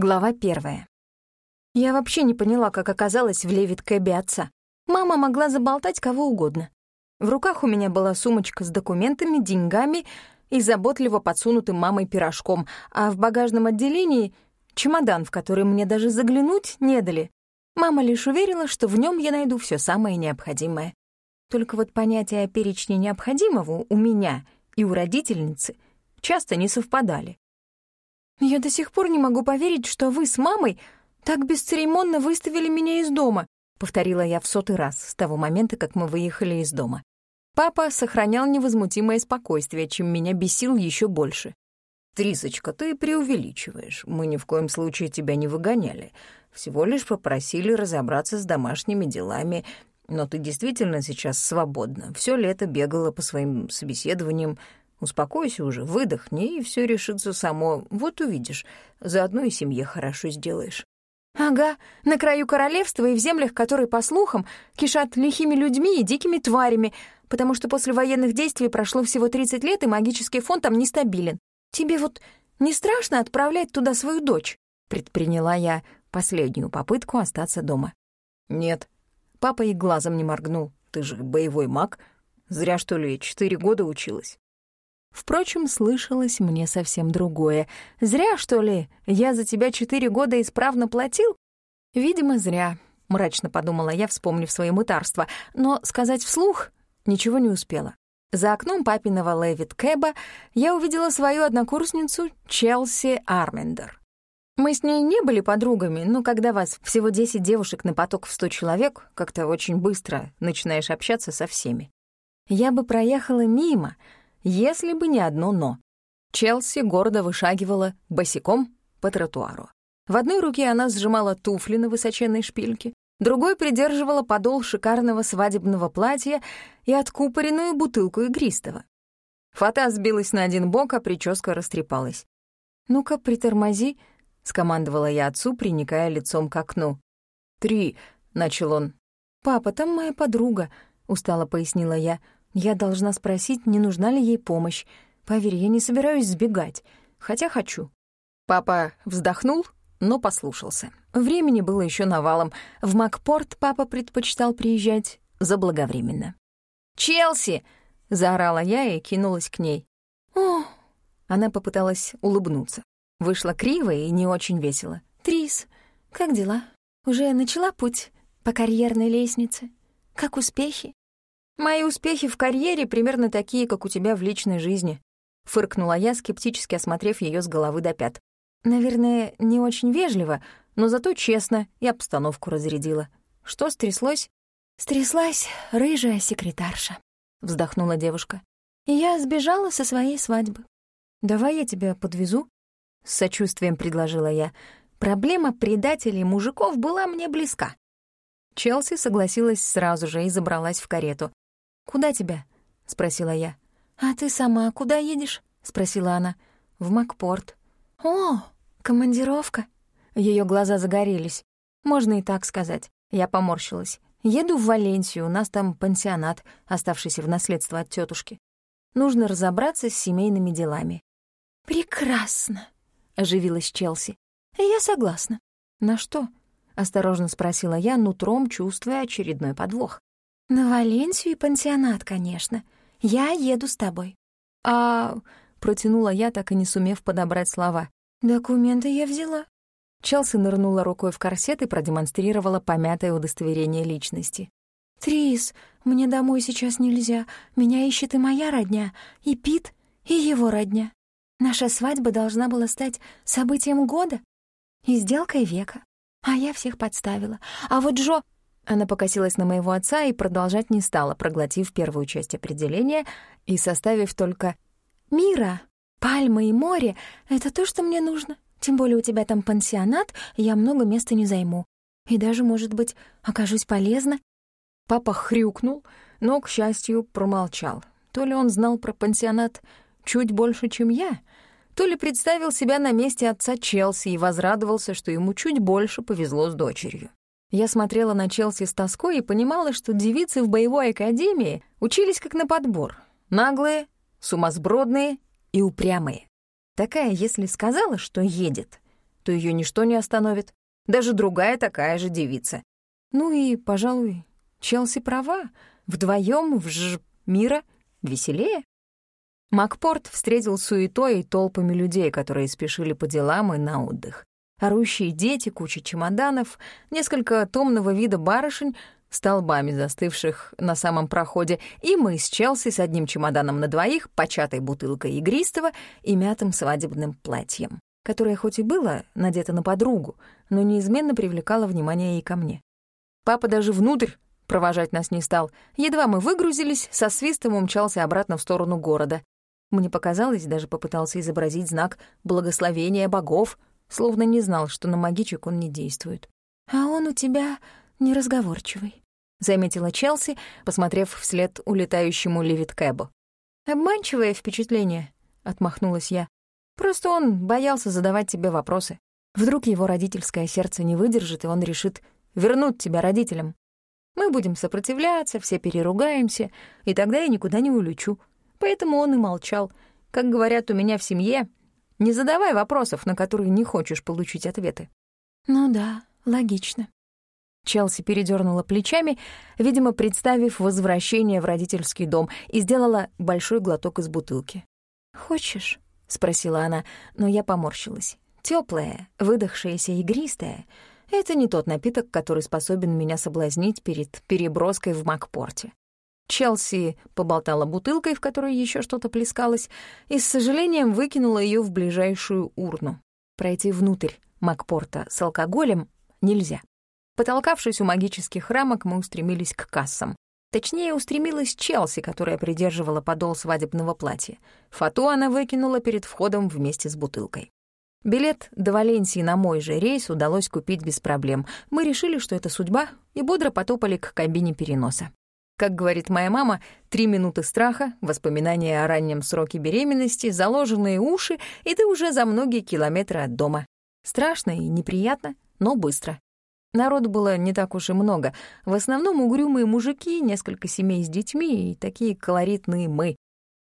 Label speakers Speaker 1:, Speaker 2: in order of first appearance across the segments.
Speaker 1: Глава первая. Я вообще не поняла, как оказалась в левит отца. Мама могла заболтать кого угодно. В руках у меня была сумочка с документами, деньгами и заботливо подсунутым мамой пирожком, а в багажном отделении — чемодан, в который мне даже заглянуть не дали. Мама лишь уверила, что в нем я найду все самое необходимое. Только вот понятия о перечне необходимого у меня и у родительницы часто не совпадали. «Я до сих пор не могу поверить, что вы с мамой так бесцеремонно выставили меня из дома», — повторила я в сотый раз с того момента, как мы выехали из дома. Папа сохранял невозмутимое спокойствие, чем меня бесил еще больше.
Speaker 2: «Трисочка, ты преувеличиваешь. Мы ни в коем случае тебя не выгоняли. Всего лишь попросили разобраться с домашними делами. Но ты действительно сейчас свободна. Все лето бегала по своим собеседованиям, Успокойся уже, выдохни, и все решится само. Вот увидишь, заодно и семье хорошо сделаешь.
Speaker 1: Ага, на краю королевства и в землях, которые, по слухам, кишат лихими людьми и дикими тварями, потому что после военных действий прошло всего 30 лет, и магический фон там нестабилен. Тебе вот не страшно отправлять туда свою дочь? Предприняла я последнюю попытку остаться дома.
Speaker 2: Нет. Папа и глазом не моргнул. Ты же боевой маг. Зря, что ли, четыре года училась.
Speaker 1: Впрочем, слышалось мне совсем другое. «Зря, что ли? Я за тебя четыре года исправно платил?» «Видимо, зря», — мрачно подумала я, вспомнив свои мытарства, но сказать вслух ничего не успела. За окном папиного Левит Кэба я увидела свою однокурсницу Челси Армендер. Мы с ней не были подругами, но когда вас всего 10 девушек на поток в 100 человек, как-то очень быстро начинаешь общаться со всеми. Я бы проехала мимо — если бы не одно «но». Челси гордо вышагивала босиком по тротуару. В одной руке она сжимала туфли на высоченной шпильке, другой придерживала подол шикарного свадебного платья и откупоренную бутылку игристого. Фата сбилась на один бок, а прическа растрепалась. «Ну-ка, притормози», — скомандовала я отцу, приникая лицом к окну.
Speaker 2: «Три», — начал он.
Speaker 1: «Папа, там моя подруга», — устало пояснила я. Я должна спросить, не нужна ли ей помощь. Поверь, я не собираюсь сбегать, хотя хочу. Папа вздохнул, но послушался. Времени было еще навалом. В Макпорт папа предпочитал приезжать заблаговременно. «Челси!» — заорала я и кинулась к ней. «О!» — она попыталась улыбнуться. Вышла криво и не очень весело. «Трис, как дела? Уже начала путь по карьерной лестнице? Как успехи?» «Мои успехи в карьере примерно такие, как у тебя в личной жизни», — фыркнула я, скептически осмотрев ее с головы до пят. Наверное, не очень вежливо, но зато честно и обстановку разрядила. Что стряслось? «Стряслась рыжая секретарша», — вздохнула девушка. «И я сбежала со своей свадьбы. Давай я тебя подвезу?» С сочувствием предложила я. Проблема предателей мужиков была мне близка. Челси согласилась сразу же и забралась в карету. «Куда тебя?» — спросила я. «А ты сама куда едешь?» — спросила она. «В Макпорт». «О, командировка!» Ее глаза загорелись. Можно и так сказать. Я поморщилась. «Еду в Валенсию, у нас там пансионат, оставшийся в наследство от тетушки. Нужно разобраться с семейными делами». «Прекрасно!» — оживилась Челси. «Я согласна». «На что?» — осторожно спросила я, нутром чувствуя очередной подвох. «На Валенсию и пансионат, конечно. Я еду с тобой». «А...» — протянула я, так и не сумев подобрать слова. «Документы я взяла». Челси нырнула рукой в корсет и продемонстрировала помятое удостоверение личности. «Трис, мне домой сейчас нельзя. Меня ищет и моя родня, и Пит, и его родня. Наша свадьба должна была стать событием года и сделкой века. А я всех подставила. А вот Джо... Она покосилась на моего отца и продолжать не стала, проглотив первую часть определения и составив только «Мира, пальмы и море — это то, что мне нужно. Тем более у тебя там пансионат, я много места не займу. И даже, может быть, окажусь полезна». Папа хрюкнул, но, к счастью, промолчал. То ли он знал про пансионат чуть больше, чем я, то ли представил себя на месте отца Челси и возрадовался, что ему чуть больше повезло с дочерью. Я смотрела на Челси с тоской и понимала, что девицы в боевой академии учились как на подбор. Наглые, сумасбродные и упрямые. Такая, если сказала, что едет, что ее ничто не остановит. Даже другая такая же девица. Ну и, пожалуй, Челси права. Вдвоем в ж мира веселее. Макпорт встретил суетой и толпами людей, которые спешили по делам и на отдых. Орущие дети, куча чемоданов, несколько томного вида барышень, столбами застывших на самом проходе, и мы с Челси с одним чемоданом на двоих, початой бутылкой игристого и мятым свадебным платьем, которое хоть и было надето на подругу, но неизменно привлекало внимание и ко мне. Папа даже внутрь провожать нас не стал. Едва мы выгрузились, со свистом умчался обратно в сторону города. Мне показалось, даже попытался изобразить знак благословения богов, словно не знал, что на магичек он не действует. «А он у тебя неразговорчивый», — заметила Челси, посмотрев вслед улетающему Левиткэбу. «Обманчивое впечатление», — отмахнулась я. «Просто он боялся задавать тебе вопросы. Вдруг его родительское сердце не выдержит, и он решит вернуть тебя родителям. Мы будем сопротивляться, все переругаемся, и тогда я никуда не улечу. Поэтому он и молчал. Как говорят у меня в семье, не задавай вопросов, на которые не хочешь получить ответы». «Ну да, логично», Челси передернула плечами, видимо, представив возвращение в родительский дом, и сделала большой глоток из бутылки. «Хочешь?» — спросила она, но я поморщилась. Теплая, выдохшаяся игристая — это не тот напиток, который способен меня соблазнить перед переброской в Макпорте. Челси поболтала бутылкой, в которой еще что-то плескалось, и с сожалением выкинула ее в ближайшую урну. Пройти внутрь Макпорта с алкоголем нельзя. Потолкавшись у магических рамок, мы устремились к кассам. Точнее, устремилась Челси, которая придерживала подол свадебного платья. Фату она выкинула перед входом вместе с бутылкой. Билет до Валенсии на мой же рейс удалось купить без проблем. Мы решили, что это судьба, и бодро потопали к кабине переноса. Как говорит моя мама, три минуты страха, воспоминания о раннем сроке беременности, заложенные уши, и ты уже за многие километры от дома. Страшно и неприятно, но быстро. Народу было не так уж и много. В основном угрюмые мужики, несколько семей с детьми и такие колоритные мы.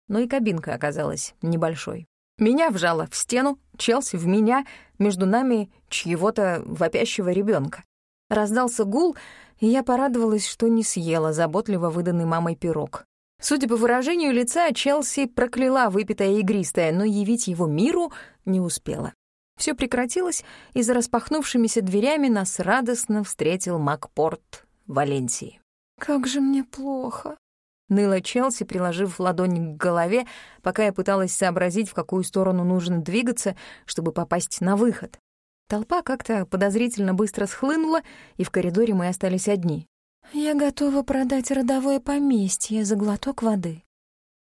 Speaker 1: Но и кабинка оказалась небольшой. Меня вжало в стену, Челси в меня, между нами чьего-то вопящего ребенка. Раздался гул, и я порадовалась, что не съела заботливо выданный мамой пирог. Судя по выражению лица, Челси прокляла выпитое игристое, но явить его миру не успела. Все прекратилось, и за распахнувшимися дверями нас радостно встретил Макпорт Валенсии. «Как же мне плохо!» Ныла Челси, приложив ладонь к голове, пока я пыталась сообразить, в какую сторону нужно двигаться, чтобы попасть на выход. Толпа как-то подозрительно быстро схлынула, и в коридоре мы остались одни. «Я готова продать родовое поместье за глоток воды».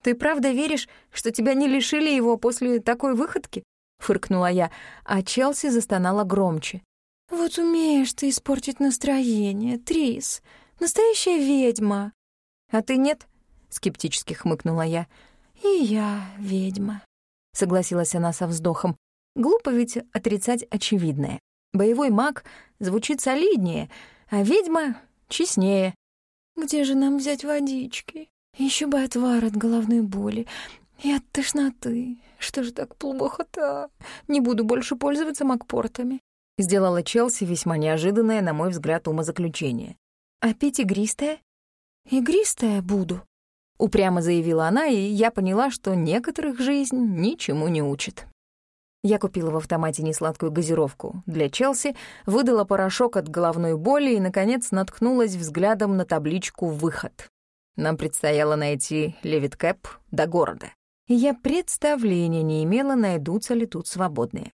Speaker 1: «Ты правда веришь, что тебя не лишили его после такой выходки?» — фыркнула я, а Челси застонала громче. «Вот умеешь ты испортить настроение, Трис. Настоящая ведьма». «А ты нет?» — скептически хмыкнула я. «И я ведьма», — согласилась она со вздохом. «Глупо ведь отрицать очевидное. Боевой маг звучит солиднее, а ведьма — честнее». «Где же нам взять водички? Еще бы отвар от головной боли и от тошноты. Что же так плохо-то? Не буду больше пользоваться макпортами. Сделала Челси весьма неожиданное, на мой взгляд, умозаключение. А пить игристое? Игристое буду. Упрямо заявила она, и я поняла, что некоторых жизнь ничему не учит. Я купила в автомате несладкую газировку для Челси, выдала порошок от головной боли и, наконец, наткнулась взглядом на табличку «Выход». Нам предстояло найти Левиткэп до города я представления не имела, найдутся ли тут свободные.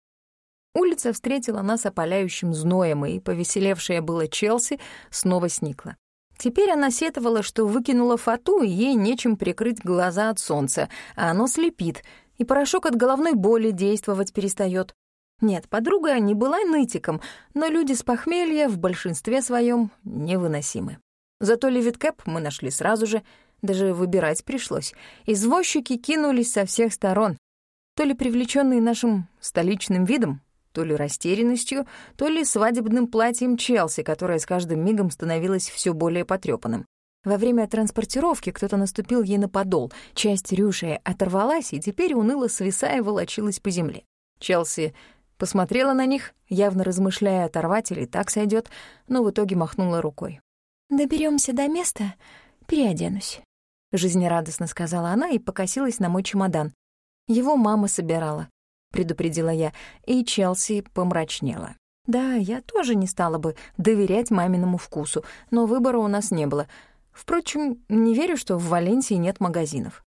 Speaker 1: Улица встретила нас опаляющим зноем, и повеселевшая была Челси снова сникла. Теперь она сетовала, что выкинула фату, и ей нечем прикрыть глаза от солнца, а оно слепит, и порошок от головной боли действовать перестает. Нет, подруга не была нытиком, но люди с похмелья в большинстве своем невыносимы. Зато Левиткэп мы нашли сразу же — даже выбирать пришлось. Извозчики кинулись со всех сторон. То ли привлеченные нашим столичным видом, то ли растерянностью, то ли свадебным платьем Челси, которое с каждым мигом становилось все более потрепанным. Во время транспортировки кто-то наступил ей на подол, часть рюши оторвалась и теперь уныло свисая волочилась по земле. Челси Посмотрела на них, явно размышляя, оторвать или так сойдет, но в итоге махнула рукой.
Speaker 3: Доберемся до места, переоденусь», — жизнерадостно сказала она и покосилась на мой чемодан.
Speaker 1: «Его мама собирала», — предупредила я, и Челси помрачнела. Да, я тоже не стала бы доверять маминому вкусу, но выбора у нас не было. Впрочем, не верю, что в Валенсии нет магазинов.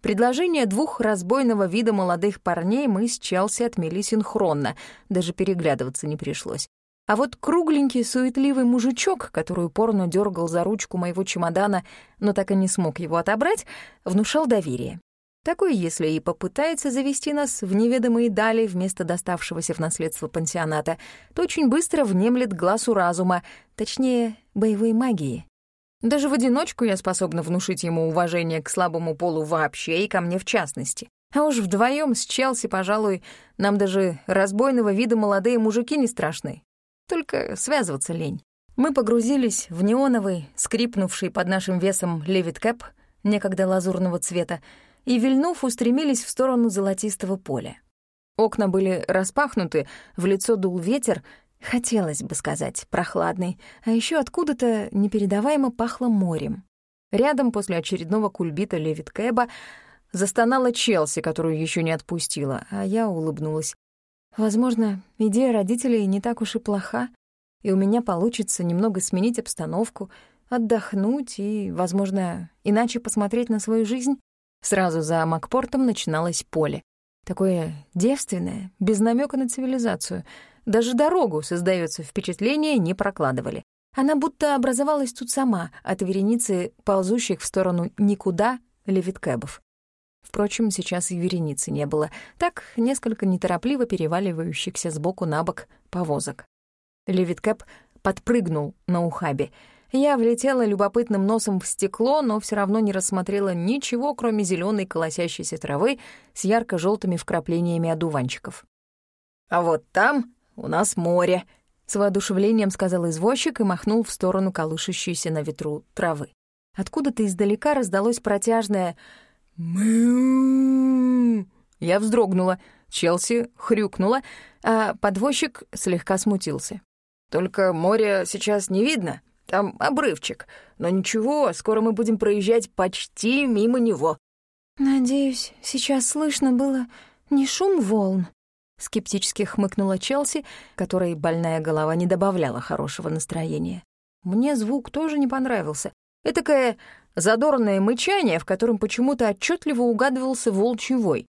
Speaker 1: Предложение двух разбойного вида молодых парней мы с Челси отмели синхронно, даже переглядываться не пришлось. А вот кругленький, суетливый мужичок, который упорно дергал за ручку моего чемодана, но так и не смог его отобрать, внушал доверие. Такой, если и попытается завести нас в неведомые дали вместо доставшегося в наследство пансионата, то очень быстро внемлет глазу разума, точнее, боевой магии. Даже в одиночку я способна внушить ему уважение к слабому полу вообще и ко мне в частности. А уж вдвоем с Челси, пожалуй, нам даже разбойного вида молодые мужики не страшны. Только связываться лень. Мы погрузились в неоновый, скрипнувший под нашим весом левит-кэп, некогда лазурного цвета, и, вильнув, устремились в сторону золотистого поля. Окна были распахнуты, в лицо дул ветер, Хотелось бы сказать, прохладный, а еще откуда-то непередаваемо пахло морем. Рядом после очередного кульбита Левит Кэба застонала Челси, которую еще не отпустила, а я улыбнулась. Возможно, идея родителей не так уж и плоха, и у меня получится немного сменить обстановку, отдохнуть и, возможно, иначе посмотреть на свою жизнь. Сразу за Макпортом начиналось поле. Такое девственное, без намека на цивилизацию — даже дорогу, создается впечатление, не прокладывали. Она будто образовалась тут сама от вереницы ползущих в сторону никуда левиткэбов. Впрочем, сейчас и вереницы не было. Так, несколько неторопливо переваливающихся сбоку на бок повозок. Левиткэб подпрыгнул на ухабе. Я влетела любопытным носом в стекло, но все равно не рассмотрела ничего, кроме зеленой колосящейся травы с ярко желтыми вкраплениями одуванчиков. «А вот там у нас море», — с воодушевлением сказал извозчик и махнул в сторону колышущейся на ветру травы. Откуда-то издалека раздалось протяжное. Я вздрогнула, Челси хрюкнула, а подвозчик слегка смутился. «Только море сейчас не видно, там обрывчик. Но ничего, скоро мы будем проезжать почти мимо него».
Speaker 3: «Надеюсь, сейчас слышно было не шум волн,
Speaker 1: Скептически хмыкнула Челси, которой больная голова не добавляла хорошего настроения. Мне звук тоже не понравился. Этакое задорное мычание, в котором почему-то отчетливо угадывался волчий вой.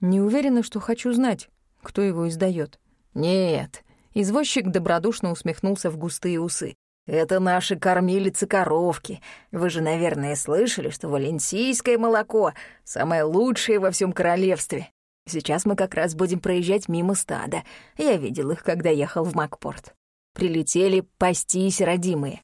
Speaker 1: Не уверена, что хочу знать, кто его издает. Нет, извозчик добродушно усмехнулся в густые усы. Это наши кормилицы-коровки. Вы же, наверное, слышали, что валенсийское молоко самое лучшее во всем королевстве. Сейчас мы как раз будем проезжать мимо стада. Я видел их, когда ехал в Макпорт. Прилетели пастись родимые.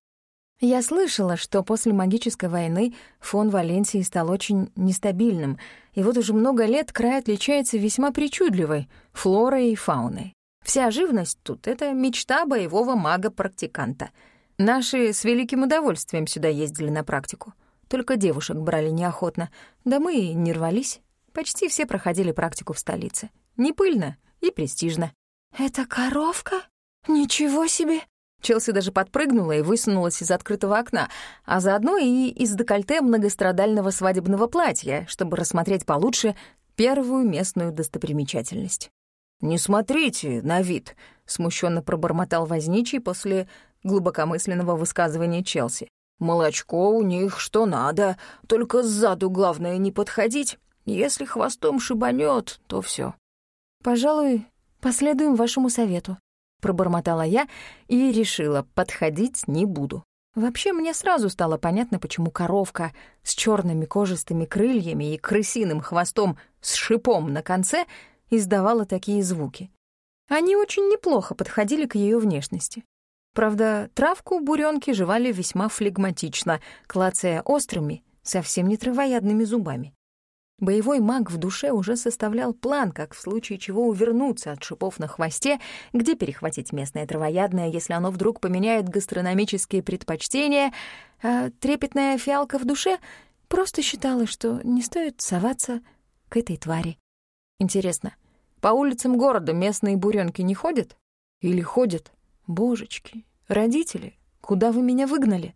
Speaker 1: Я слышала, что после магической войны фон Валенсии стал очень нестабильным, и вот уже много лет край отличается весьма причудливой флорой и фауной. Вся живность тут — это мечта боевого мага-практиканта. Наши с великим удовольствием сюда ездили на практику. Только девушек брали неохотно, да мы и не рвались. Почти все проходили практику в столице. Не пыльно и престижно.
Speaker 3: «Это коровка? Ничего себе!»
Speaker 1: Челси даже подпрыгнула и высунулась из открытого окна, а заодно и из декольте многострадального свадебного платья, чтобы рассмотреть получше первую местную достопримечательность. «Не смотрите на вид», — смущенно пробормотал возничий после глубокомысленного высказывания Челси. «Молочко у них что надо, только сзаду главное не подходить». Если хвостом шибанет, то все.
Speaker 3: «Пожалуй, последуем вашему совету», — пробормотала я и решила, подходить не буду. Вообще, мне сразу стало понятно, почему коровка с черными кожистыми крыльями и крысиным хвостом с шипом на конце издавала такие звуки. Они очень неплохо подходили к ее внешности. Правда, травку буренки жевали весьма флегматично, клацая острыми, совсем не травоядными зубами. Боевой маг в душе уже составлял план, как в случае чего увернуться от шипов на хвосте, где перехватить местное травоядное, если оно вдруг поменяет гастрономические предпочтения, а трепетная фиалка в душе просто считала, что не стоит соваться к этой твари. Интересно, По улицам города местные буренки не ходят? Или ходят? Божечки, родители, куда вы меня выгнали?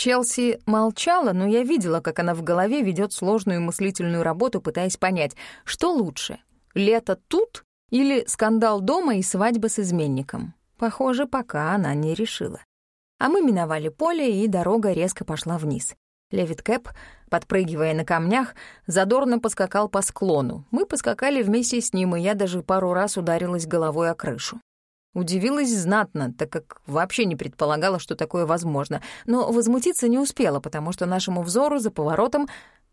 Speaker 3: Челси молчала, но я видела, как она в голове ведет сложную мыслительную работу, пытаясь понять, что лучше — лето тут или скандал дома и свадьба с изменником. Похоже, пока она не решила. А мы миновали поле, и дорога резко пошла вниз. Левит Кэп, подпрыгивая на камнях, задорно поскакал по склону. Мы поскакали вместе с ним, и я даже пару раз ударилась головой о крышу. Удивилась знатно, так как вообще не предполагала, что такое возможно, но возмутиться не успела, потому что нашему взору за поворотом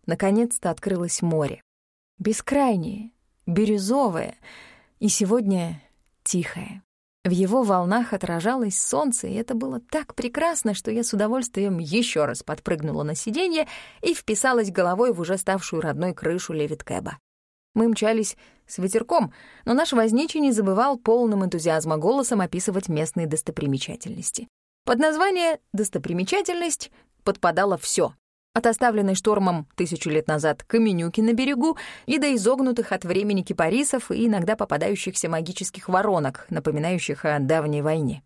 Speaker 3: наконец-то открылось море. Бескрайнее, бирюзовое и сегодня тихое. В его волнах отражалось солнце, и это было так прекрасно, что я с удовольствием еще раз подпрыгнула на сиденье и вписалась головой в уже ставшую родной крышу Левиткэба. Мы мчались с ветерком, но наш возничий не забывал полным энтузиазма голосом описывать местные достопримечательности. Под название «достопримечательность» подпадало все от оставленной штормом тысячу лет назад каменюки на берегу и до изогнутых от времени кипарисов и иногда попадающихся магических воронок, напоминающих о давней войне.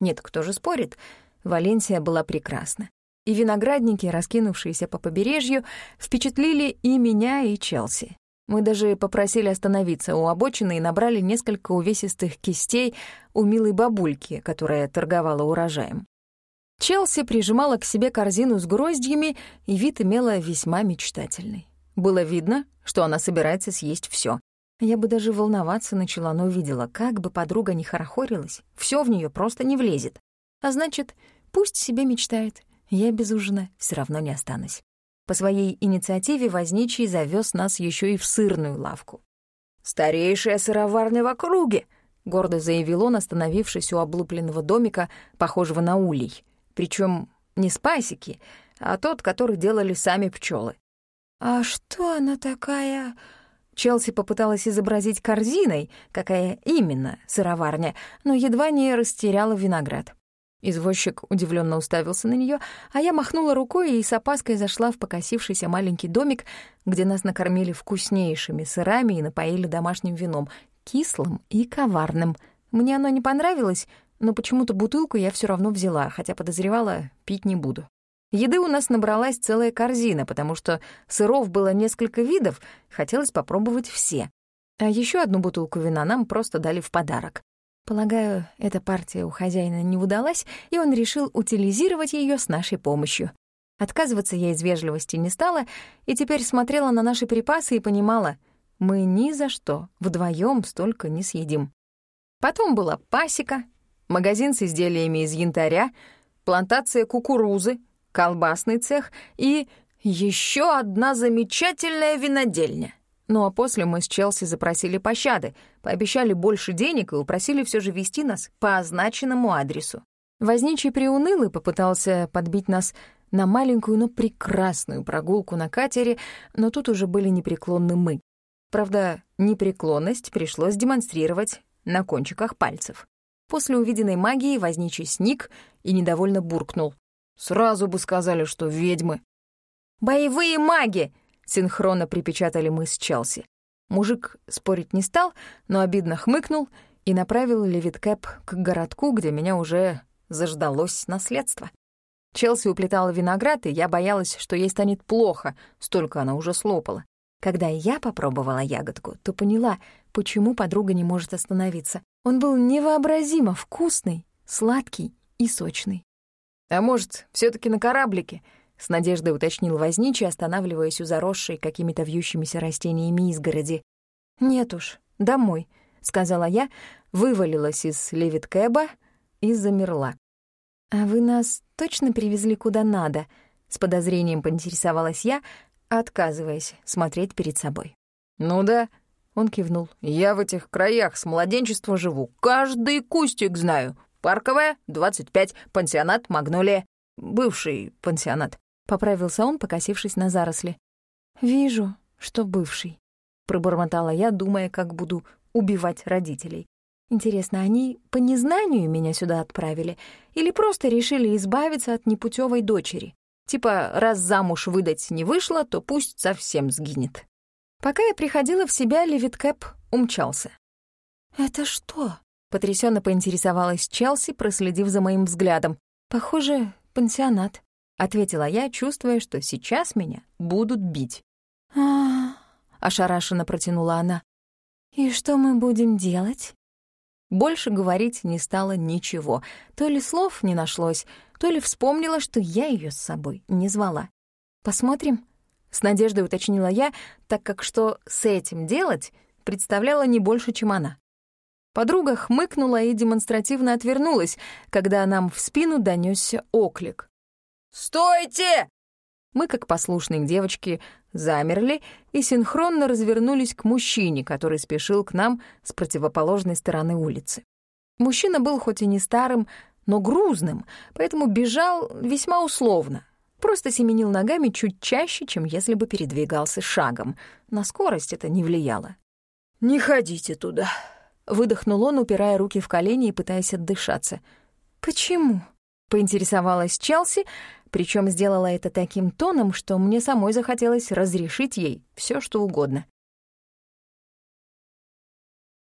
Speaker 3: Нет, кто же спорит, Валенсия была прекрасна. И виноградники, раскинувшиеся по побережью, впечатлили и меня, и Челси. Мы даже попросили остановиться у обочины и набрали несколько увесистых кистей у милой бабульки, которая торговала урожаем. Челси прижимала к себе корзину с гроздьями, и вид имела весьма мечтательный. Было видно, что она собирается съесть все. Я бы даже волноваться начала, но увидела, как бы подруга не хорохорилась, все в нее просто не влезет. А значит, пусть себе мечтает, я без ужина все равно не останусь. По своей инициативе возничий завез нас еще и в сырную лавку.
Speaker 2: «Старейшая сыроварня в округе», —
Speaker 3: гордо заявил он, остановившись у облупленного домика, похожего на улей причем не спайсики, а тот, который делали сами пчелы. «А что она такая?» Челси попыталась изобразить корзиной, какая именно сыроварня, но едва не растеряла виноград. Извозчик удивленно уставился на нее, а я махнула рукой и с опаской зашла в покосившийся маленький домик, где нас накормили вкуснейшими сырами и напоили домашним вином, кислым и коварным. Мне оно не понравилось, но почему-то бутылку я все равно взяла, хотя подозревала, пить не буду. Еды у нас набралась целая корзина, потому что сыров было несколько видов, хотелось попробовать все. А еще одну бутылку вина нам просто дали в подарок. Полагаю, эта партия у хозяина не удалась, и он решил утилизировать ее с нашей помощью. Отказываться я из вежливости не стала, и теперь смотрела на наши припасы и понимала, мы ни за что вдвоем столько не съедим. Потом была пасека, магазин с изделиями из янтаря, плантация кукурузы, колбасный цех и еще одна замечательная винодельня. Ну а после мы с Челси запросили пощады, пообещали больше денег и упросили все же вести нас по означенному адресу. Возничий приуныл и попытался подбить нас на маленькую, но прекрасную прогулку на катере, но тут уже были непреклонны мы. Правда, непреклонность пришлось демонстрировать на кончиках пальцев. После увиденной магии возничий сник и недовольно буркнул. «Сразу бы сказали, что ведьмы». «Боевые маги!» — синхронно припечатали мы с Челси. Мужик спорить не стал, но обидно хмыкнул и направил Левиткэп к городку, где меня уже заждалось наследство. Челси уплетала виноград, и я боялась, что ей станет плохо, столько она уже слопала. Когда я попробовала ягодку, то поняла, почему подруга не может остановиться. Он был невообразимо вкусный, сладкий и сочный. «А может, все таки на кораблике?» — с надеждой уточнил возничий, останавливаясь у заросшей какими-то вьющимися растениями изгороди. «Нет уж, домой», — сказала я, вывалилась из левиткэба и замерла. «А вы нас точно привезли куда надо?» — с подозрением поинтересовалась я, отказываясь смотреть перед собой.
Speaker 2: «Ну да», — он кивнул, — «я в этих краях с младенчества живу, каждый кустик знаю. Парковая, 25, пансионат «Магнолия». Бывший пансионат», —
Speaker 3: поправился он, покосившись на заросли. «Вижу, что бывший», — пробормотала я, думая, как буду убивать родителей. Интересно, они по незнанию меня сюда отправили или просто решили избавиться от непутевой дочери? Типа, раз замуж выдать не вышло, то пусть совсем сгинет. Пока я приходила в себя, Левиткэп умчался.
Speaker 1: «Это что?»
Speaker 3: — потрясенно поинтересовалась Челси, проследив за моим взглядом. «Похоже, пансионат», — ответила я, чувствуя, что сейчас меня будут бить.
Speaker 1: а
Speaker 3: ошарашенно протянула она.
Speaker 1: «И что мы будем делать?»
Speaker 3: Больше говорить не стало ничего. То ли слов не нашлось, то ли вспомнила, что я ее с собой не звала. «Посмотрим?» — с надеждой уточнила я, так как что с этим делать представляла не больше, чем она. Подруга хмыкнула и демонстративно отвернулась, когда нам в спину донесся оклик.
Speaker 2: «Стойте!»
Speaker 3: Мы, как послушные девочки, замерли и синхронно развернулись к мужчине, который спешил к нам с противоположной стороны улицы. Мужчина был хоть и не старым, но грузным, поэтому бежал весьма условно. Просто семенил ногами чуть чаще, чем если бы передвигался шагом. На скорость это не влияло.
Speaker 2: «Не ходите туда», —
Speaker 3: выдохнул он, упирая руки в колени и пытаясь отдышаться.
Speaker 1: «Почему?»
Speaker 3: — поинтересовалась Челси, причем сделала это таким тоном, что мне самой захотелось разрешить ей все, что угодно.